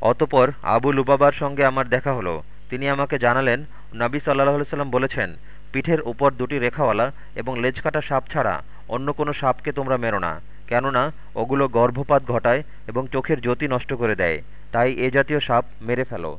অতপর আবু লুবাবার সঙ্গে আমার দেখা হলো। তিনি আমাকে জানালেন, নাবি সাল্লাহ সাল্লাম বলেছেন, পিঠের উপর দুটি রেখাওয়ালা এবং লেজকাটা সাপ ছাড়া অন্য কোনো সাপকে তোমরা মেরো না, কেননা ওগুলো গর্ভপাত ঘটায় এবং চোখের জ্যোতি নষ্ট করে দেয়, তাই এ জাতীয় সাপ মেরে ফেলো।